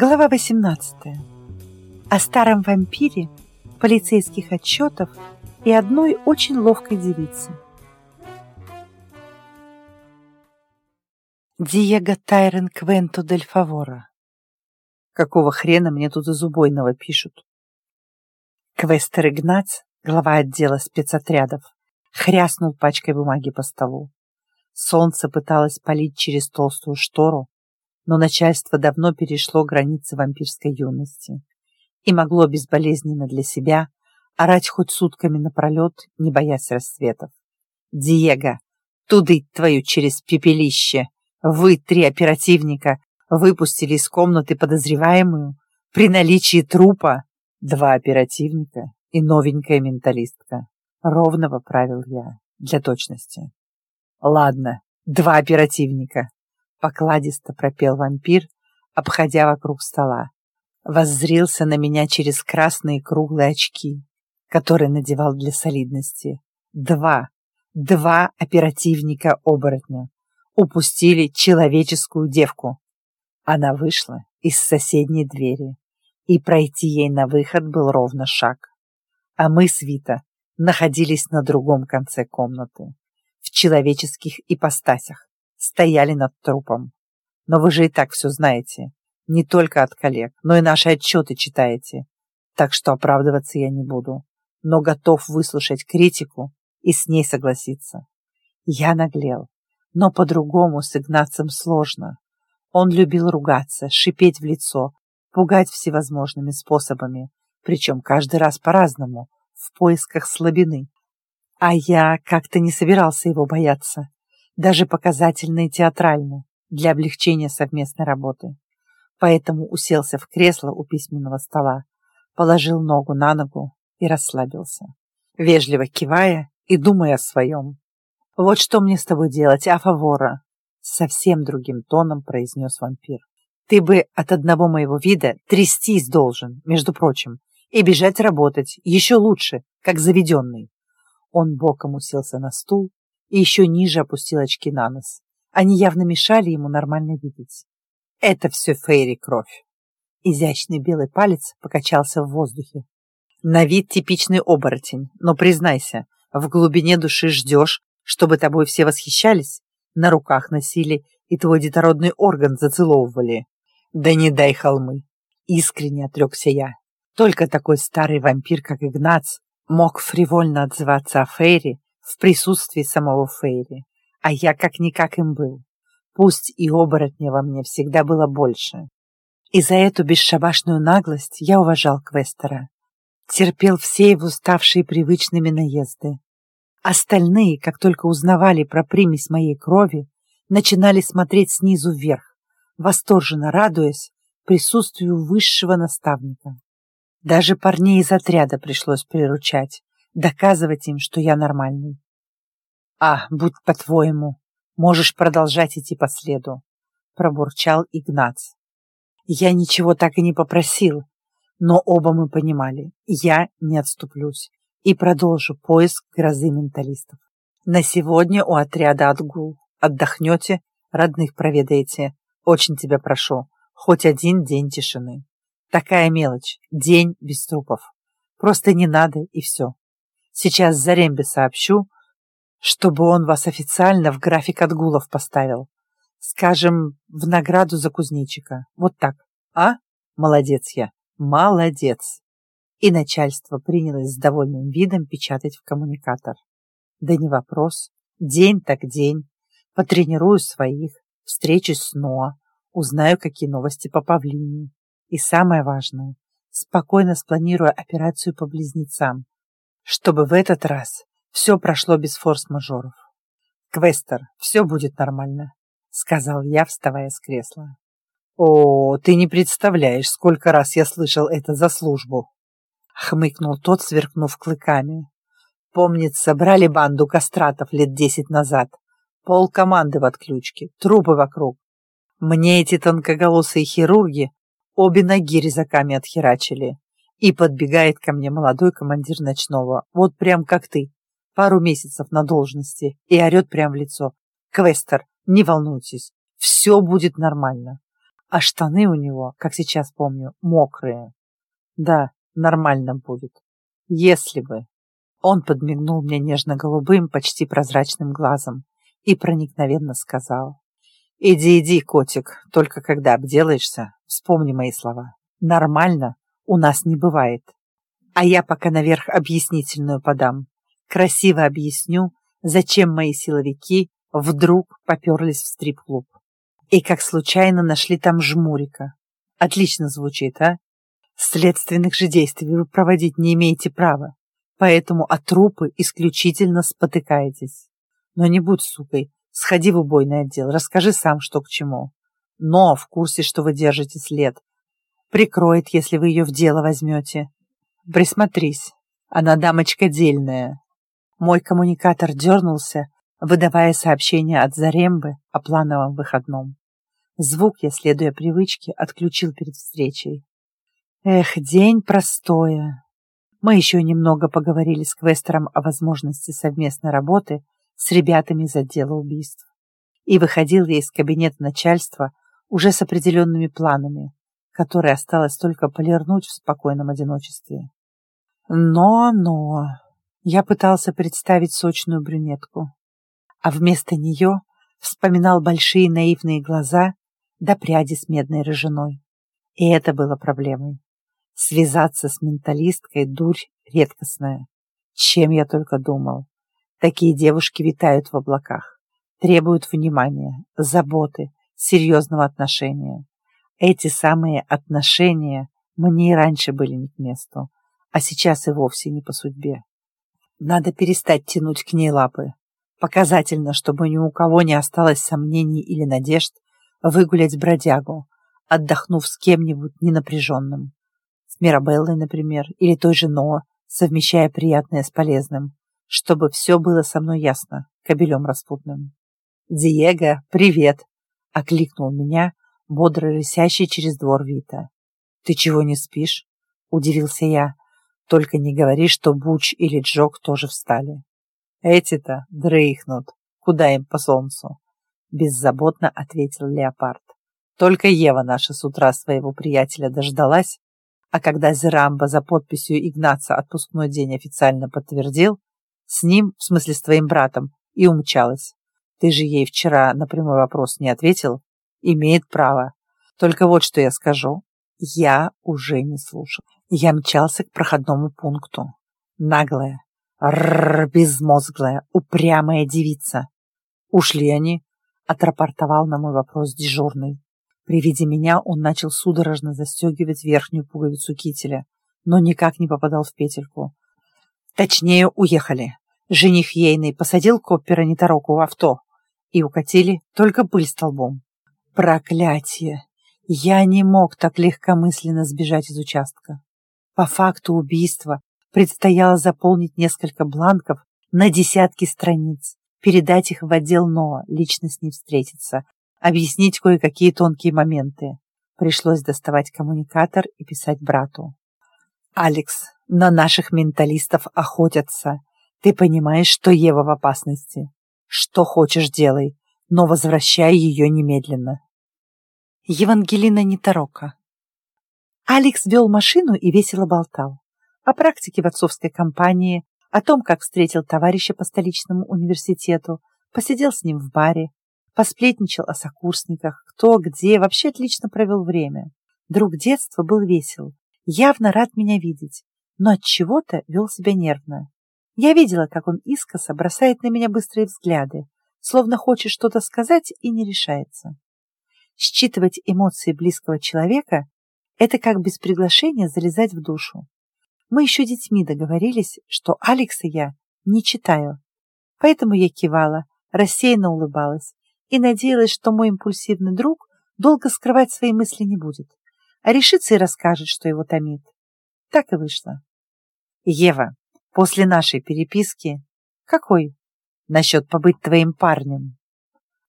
Глава 18. О старом вампире, полицейских отчетов и одной очень ловкой девице. Диего Тайрен Квенто дель Фавора. Какого хрена мне тут из убойного пишут? Квестер Игнац, глава отдела спецотрядов, хряснул пачкой бумаги по столу. Солнце пыталось палить через толстую штору, но начальство давно перешло границы вампирской юности и могло безболезненно для себя орать хоть сутками напролет, не боясь рассветов. «Диего, тудыть твою через пепелище! Вы, три оперативника, выпустили из комнаты подозреваемую при наличии трупа два оперативника и новенькая менталистка. Ровно поправил я, для точности. Ладно, два оперативника. Покладисто пропел вампир, обходя вокруг стола. Воззрился на меня через красные круглые очки, которые надевал для солидности. Два, два оперативника-оборотня упустили человеческую девку. Она вышла из соседней двери, и пройти ей на выход был ровно шаг. А мы с Вита находились на другом конце комнаты, в человеческих ипостасях, стояли над трупом. Но вы же и так все знаете, не только от коллег, но и наши отчеты читаете, так что оправдываться я не буду, но готов выслушать критику и с ней согласиться. Я наглел, но по-другому с Игнацем сложно. Он любил ругаться, шипеть в лицо, пугать всевозможными способами, причем каждый раз по-разному, в поисках слабины. А я как-то не собирался его бояться, даже показательно и театрально, для облегчения совместной работы. Поэтому уселся в кресло у письменного стола, положил ногу на ногу и расслабился, вежливо кивая и думая о своем. «Вот что мне с тобой делать, а фавора?» Совсем другим тоном произнес вампир. «Ты бы от одного моего вида трястись должен, между прочим, и бежать работать, еще лучше, как заведенный». Он боком уселся на стул и еще ниже опустил очки на нос. Они явно мешали ему нормально видеть. «Это все Фейри кровь». Изящный белый палец покачался в воздухе. На вид типичный оборотень, но признайся, в глубине души ждешь, чтобы тобой все восхищались, на руках носили и твой детородный орган зацеловывали. Да не дай холмы. Искренне отрекся я. Только такой старый вампир, как Игнац, мог фривольно отзываться о Фейре в присутствии самого Фейри. А я как-никак им был. Пусть и оборотня во мне всегда было больше. И за эту бесшабашную наглость я уважал Квестера. Терпел все его ставшие привычными наезды. Остальные, как только узнавали про примесь моей крови, начинали смотреть снизу вверх, восторженно радуясь присутствию высшего наставника. Даже парней из отряда пришлось приручать, доказывать им, что я нормальный. «А, будь по-твоему, можешь продолжать идти по следу», — пробурчал Игнац. Я ничего так и не попросил, но оба мы понимали, я не отступлюсь и продолжу поиск грозы менталистов. На сегодня у отряда отгул. Отдохнете, родных проведаете. Очень тебя прошу, хоть один день тишины. Такая мелочь, день без трупов. Просто не надо и все. Сейчас Зарембе сообщу, чтобы он вас официально в график отгулов поставил. Скажем, в награду за кузнечика. Вот так. А? Молодец я. Молодец и начальство принялось с довольным видом печатать в коммуникатор. Да не вопрос. День так день. Потренирую своих, встречусь с Ноа, узнаю, какие новости по павлине. И самое важное, спокойно спланирую операцию по близнецам, чтобы в этот раз все прошло без форс-мажоров. «Квестер, все будет нормально», — сказал я, вставая с кресла. «О, ты не представляешь, сколько раз я слышал это за службу!» хмыкнул тот, сверкнув клыками. Помнится, брали банду кастратов лет десять назад. Пол команды в отключке, трупы вокруг. Мне эти тонкоголосые хирурги обе ноги резаками отхерачили. И подбегает ко мне молодой командир ночного, вот прям как ты, пару месяцев на должности, и орет прям в лицо. «Квестер, не волнуйтесь, все будет нормально. а штаны у него, как сейчас помню, мокрые. Да, нормально будет. Если бы. Он подмигнул мне нежно-голубым, почти прозрачным глазом и проникновенно сказал. «Иди, иди, котик, только когда обделаешься, вспомни мои слова. Нормально у нас не бывает. А я пока наверх объяснительную подам. Красиво объясню, зачем мои силовики вдруг поперлись в стрип-клуб. И как случайно нашли там жмурика. Отлично звучит, а? Следственных же действий вы проводить не имеете права, поэтому от трупы исключительно спотыкаетесь. Но не будь сукой, сходи в убойный отдел, расскажи сам, что к чему. Но в курсе, что вы держите след. Прикроет, если вы ее в дело возьмете. Присмотрись, она дамочка дельная. Мой коммуникатор дернулся, выдавая сообщение от Зарембы о плановом выходном. Звук я, следуя привычке, отключил перед встречей. Эх, день простое. Мы еще немного поговорили с Квестером о возможности совместной работы с ребятами из отдела убийств. И выходил я из кабинета начальства уже с определенными планами, которые осталось только полирнуть в спокойном одиночестве. Но-но... Я пытался представить сочную брюнетку, а вместо нее вспоминал большие наивные глаза да пряди с медной рыжиной. И это было проблемой. Связаться с менталисткой – дурь редкостная. Чем я только думал. Такие девушки витают в облаках, требуют внимания, заботы, серьезного отношения. Эти самые отношения мне и раньше были не к месту, а сейчас и вовсе не по судьбе. Надо перестать тянуть к ней лапы. Показательно, чтобы ни у кого не осталось сомнений или надежд выгулять бродягу, отдохнув с кем-нибудь ненапряженным с Мирабеллой, например, или той же Ноа, совмещая приятное с полезным, чтобы все было со мной ясно, кобелем распутным. «Диего, привет!» — окликнул меня, бодро рысящий через двор Вита. «Ты чего не спишь?» — удивился я. «Только не говори, что Буч или Джок тоже встали». «Эти-то дрыхнут. Куда им по солнцу?» — беззаботно ответил Леопард. «Только Ева наша с утра своего приятеля дождалась а когда Зерамба за подписью Игнаца отпускной день официально подтвердил, с ним, в смысле с твоим братом, и умчалась. Ты же ей вчера на прямой вопрос не ответил? Имеет право. Только вот что я скажу. Я уже не слушал. Я мчался к проходному пункту. Наглая, рррр, безмозглая, упрямая девица. Ушли они, отрапортовал на мой вопрос дежурный. При виде меня он начал судорожно застегивать верхнюю пуговицу кителя, но никак не попадал в петельку. Точнее, уехали. Жених ейный посадил Коппера Нетороку в авто и укатили только пыль столбом. Проклятие! Я не мог так легкомысленно сбежать из участка. По факту убийства предстояло заполнить несколько бланков на десятки страниц, передать их в отдел НОА, лично с ней встретиться, объяснить кое-какие тонкие моменты. Пришлось доставать коммуникатор и писать брату. «Алекс, на наших менталистов охотятся. Ты понимаешь, что Ева в опасности. Что хочешь делай, но возвращай ее немедленно». Евангелина Неторока Алекс вел машину и весело болтал. О практике в отцовской компании, о том, как встретил товарища по столичному университету, посидел с ним в баре, посплетничал о сокурсниках, кто, где, вообще отлично провел время. Друг детства был весел, явно рад меня видеть, но от чего-то вел себя нервно. Я видела, как он искоса бросает на меня быстрые взгляды, словно хочет что-то сказать и не решается. Считывать эмоции близкого человека – это как без приглашения залезать в душу. Мы еще детьми договорились, что Алекса я не читаю, поэтому я кивала, рассеянно улыбалась и надеялась, что мой импульсивный друг долго скрывать свои мысли не будет, а решится и расскажет, что его томит. Так и вышло. Ева, после нашей переписки... Какой? Насчет побыть твоим парнем.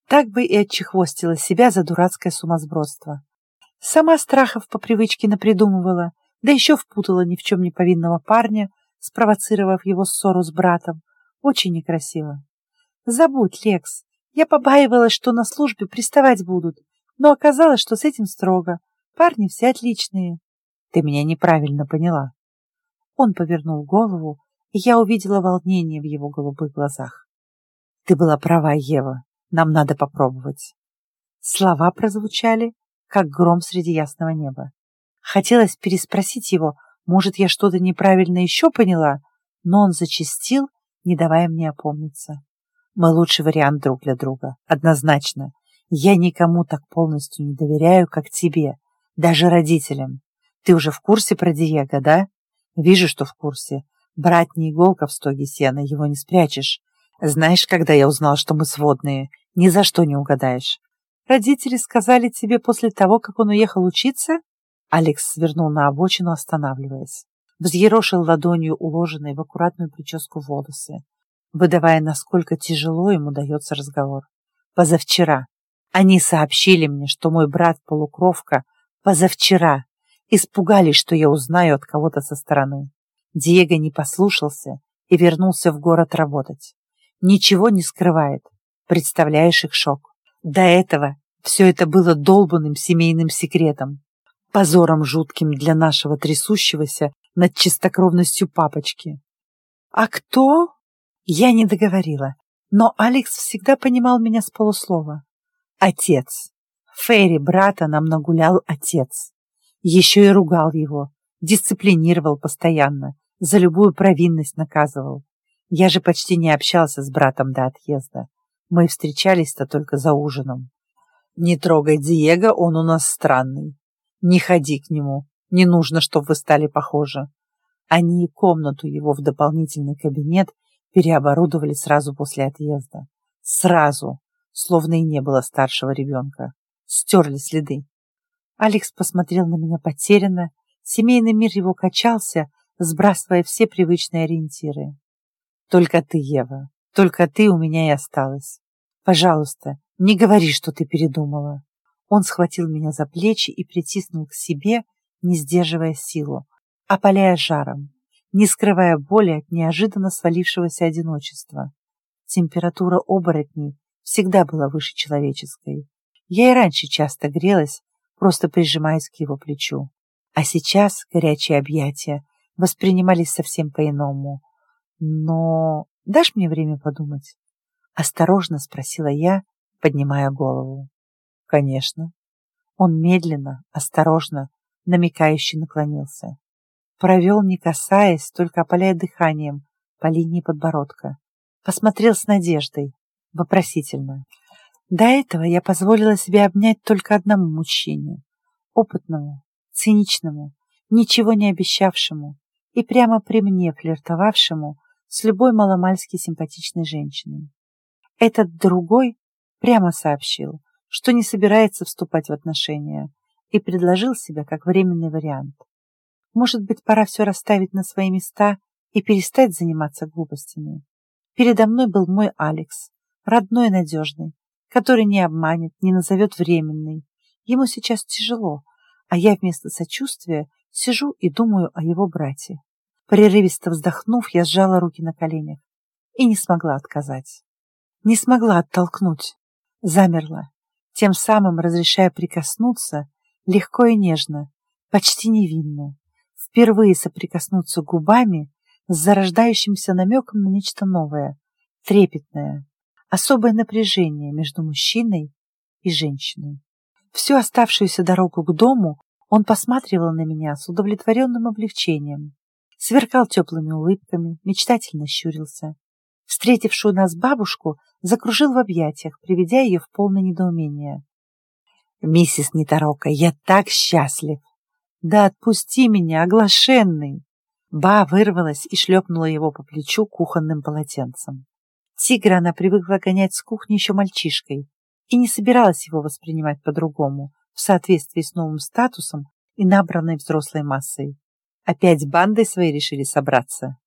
Так бы и отчехвостила себя за дурацкое сумасбродство. Сама страхов по привычке напридумывала, да еще впутала ни в чем не повинного парня, спровоцировав его ссору с братом. Очень некрасиво. Забудь, Лекс, я побаивалась, что на службе приставать будут. Но оказалось, что с этим строго. Парни все отличные. Ты меня неправильно поняла. Он повернул голову, и я увидела волнение в его голубых глазах. Ты была права, Ева. Нам надо попробовать. Слова прозвучали, как гром среди ясного неба. Хотелось переспросить его, может, я что-то неправильно еще поняла, но он зачастил, не давая мне опомниться. Мы лучший вариант друг для друга, однозначно. Я никому так полностью не доверяю, как тебе, даже родителям. Ты уже в курсе про Диего, да? Вижу, что в курсе. Брат не иголка в стоге сена, его не спрячешь. Знаешь, когда я узнал, что мы сводные, ни за что не угадаешь. Родители сказали тебе после того, как он уехал учиться? Алекс свернул на обочину, останавливаясь. Взъерошил ладонью уложенные в аккуратную прическу волосы, выдавая, насколько тяжело ему дается разговор. Позавчера. Они сообщили мне, что мой брат-полукровка позавчера. Испугались, что я узнаю от кого-то со стороны. Диего не послушался и вернулся в город работать. Ничего не скрывает. Представляешь их шок. До этого все это было долбанным семейным секретом позором жутким для нашего трясущегося над чистокровностью папочки. «А кто?» Я не договорила, но Алекс всегда понимал меня с полуслова. «Отец». Ферри брата нам нагулял отец. Еще и ругал его, дисциплинировал постоянно, за любую провинность наказывал. Я же почти не общался с братом до отъезда. Мы встречались-то только за ужином. Не трогай Диего, он у нас странный. Не ходи к нему, не нужно, чтобы вы стали похожи. Они и комнату его в дополнительный кабинет переоборудовали сразу после отъезда. Сразу, словно и не было старшего ребенка. Стерли следы. Алекс посмотрел на меня потерянно, семейный мир его качался, сбрасывая все привычные ориентиры. «Только ты, Ева, только ты у меня и осталась. Пожалуйста, не говори, что ты передумала». Он схватил меня за плечи и притиснул к себе, не сдерживая силу, опаляя жаром, не скрывая боли от неожиданно свалившегося одиночества. Температура оборотней всегда была выше человеческой. Я и раньше часто грелась, просто прижимаясь к его плечу. А сейчас горячие объятия воспринимались совсем по-иному. Но дашь мне время подумать? Осторожно спросила я, поднимая голову. Конечно. Он медленно, осторожно, намекающе наклонился. Провел, не касаясь, только опаляя дыханием по линии подбородка. Посмотрел с надеждой, вопросительно. До этого я позволила себе обнять только одному мужчине. Опытному, циничному, ничего не обещавшему и прямо при мне флиртовавшему с любой маломальски симпатичной женщиной. Этот другой прямо сообщил, что не собирается вступать в отношения, и предложил себя как временный вариант. Может быть, пора все расставить на свои места и перестать заниматься глупостями. Передо мной был мой Алекс, родной и надежный, который не обманет, не назовет временный. Ему сейчас тяжело, а я вместо сочувствия сижу и думаю о его брате. Прерывисто вздохнув, я сжала руки на коленях и не смогла отказать. Не смогла оттолкнуть. Замерла, тем самым разрешая прикоснуться легко и нежно, почти невинно, впервые соприкоснуться губами с зарождающимся намеком на нечто новое, трепетное, особое напряжение между мужчиной и женщиной. Всю оставшуюся дорогу к дому он посматривал на меня с удовлетворенным облегчением, сверкал теплыми улыбками, мечтательно щурился. Встретившую нас бабушку закружил в объятиях, приведя ее в полное недоумение. «Миссис Неторока, я так счастлив!» «Да отпусти меня, оглашенный!» Ба вырвалась и шлепнула его по плечу кухонным полотенцем. Тигра она привыкла гонять с кухни еще мальчишкой и не собиралась его воспринимать по-другому, в соответствии с новым статусом и набранной взрослой массой. Опять бандой своей решили собраться?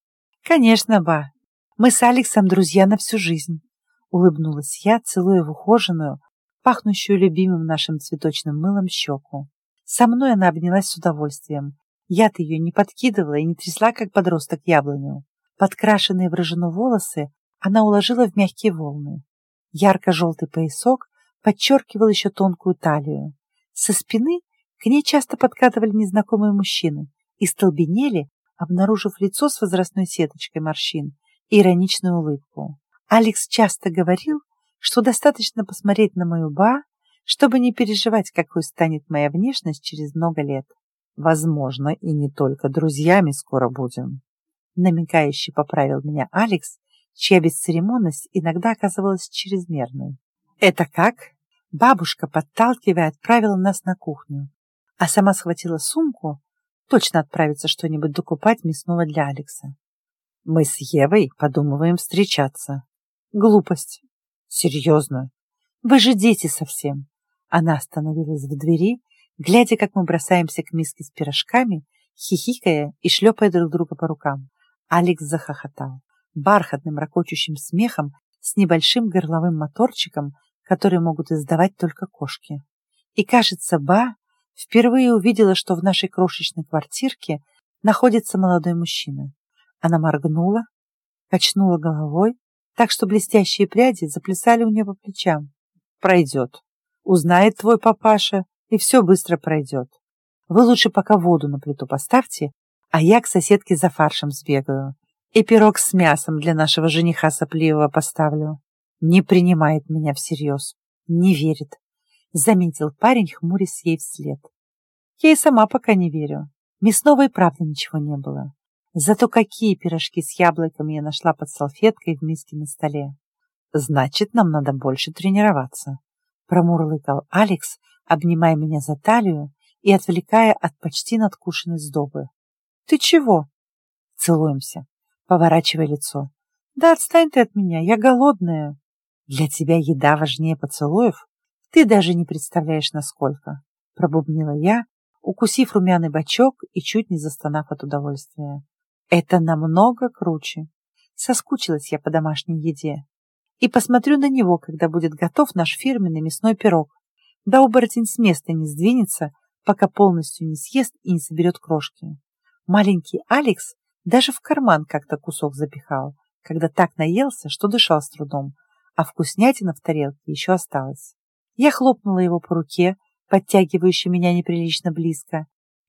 Конечно, Ба. Мы с Алексом друзья на всю жизнь. Улыбнулась я, целуя в ухоженную, пахнущую любимым нашим цветочным мылом щеку. Со мной она обнялась с удовольствием. Я-то ее не подкидывала и не трясла, как подросток яблоню. Подкрашенные в рыжину волосы она уложила в мягкие волны. Ярко-желтый поясок подчеркивал еще тонкую талию. Со спины к ней часто подкатывали незнакомые мужчины и столбенели, обнаружив лицо с возрастной сеточкой морщин и ироничную улыбку. Алекс часто говорил, что достаточно посмотреть на мою ба, чтобы не переживать, какой станет моя внешность через много лет. Возможно, и не только друзьями скоро будем. Намекающе поправил меня Алекс, чья бесцеремонность иногда оказывалась чрезмерной. «Это как?» Бабушка, подталкивая, отправила нас на кухню, а сама схватила сумку, точно отправиться что-нибудь докупать мясного для Алекса. Мы с Евой подумываем встречаться. Глупость. Серьезно. Вы же дети совсем. Она остановилась в двери, глядя, как мы бросаемся к миске с пирожками, хихикая и шлепая друг друга по рукам. Алекс захохотал, бархатным ракочущим смехом с небольшим горловым моторчиком, который могут издавать только кошки. И, кажется, Ба впервые увидела, что в нашей крошечной квартирке находится молодой мужчина. Она моргнула, качнула головой, так что блестящие пряди заплясали у нее по плечам. «Пройдет. Узнает твой папаша, и все быстро пройдет. Вы лучше пока воду на плиту поставьте, а я к соседке за фаршем сбегаю. И пирог с мясом для нашего жениха сопливого поставлю. Не принимает меня всерьез, не верит. Заметил парень, хмурясь ей вслед. Я и сама пока не верю. Мясного и правда ничего не было. Зато какие пирожки с яблоками я нашла под салфеткой в миске на столе. Значит, нам надо больше тренироваться. Промурлыкал Алекс, обнимая меня за талию и отвлекая от почти надкушенной сдобы. Ты чего? Целуемся, поворачивая лицо. Да отстань ты от меня, я голодная. Для тебя еда важнее поцелуев? Ты даже не представляешь, насколько. Пробубнила я, укусив румяный бочок и чуть не застонав от удовольствия. Это намного круче. Соскучилась я по домашней еде. И посмотрю на него, когда будет готов наш фирменный мясной пирог. Да оборотень с места не сдвинется, пока полностью не съест и не соберет крошки. Маленький Алекс даже в карман как-то кусок запихал, когда так наелся, что дышал с трудом, а вкуснятина в тарелке еще осталась. Я хлопнула его по руке, подтягивающей меня неприлично близко.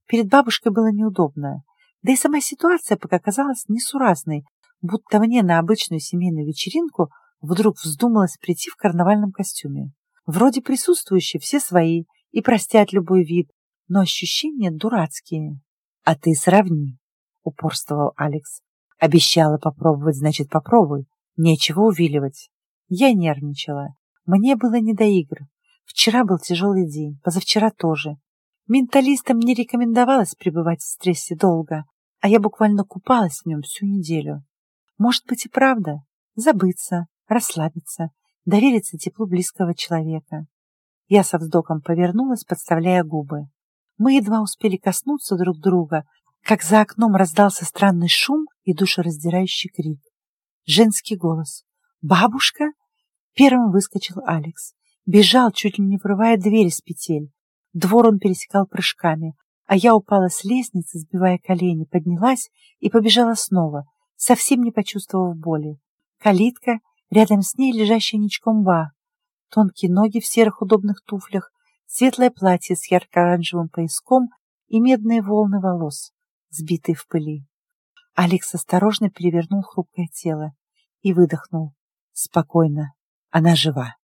Перед бабушкой было неудобно, да и сама ситуация пока казалась несуразной, будто мне на обычную семейную вечеринку вдруг вздумалось прийти в карнавальном костюме. Вроде присутствующие все свои и простят любой вид, но ощущения дурацкие. «А ты сравни», — упорствовал Алекс. «Обещала попробовать, значит, попробуй. Нечего увиливать». Я нервничала. Мне было не до игр. Вчера был тяжелый день, позавчера тоже. Менталистам не рекомендовалось пребывать в стрессе долго, а я буквально купалась в нем всю неделю. Может быть и правда. Забыться, расслабиться, довериться теплу близкого человека. Я со вздохом повернулась, подставляя губы. Мы едва успели коснуться друг друга, как за окном раздался странный шум и душераздирающий крик. Женский голос. «Бабушка?» Первым выскочил Алекс. Бежал, чуть ли не вырывая дверь из петель. Двор он пересекал прыжками, а я упала с лестницы, сбивая колени, поднялась и побежала снова, совсем не почувствовав боли. Калитка, рядом с ней лежащая ничком ба, тонкие ноги в серых удобных туфлях, светлое платье с ярко-оранжевым пояском и медные волны волос, сбитые в пыли. Алекс осторожно перевернул хрупкое тело и выдохнул. Спокойно, она жива.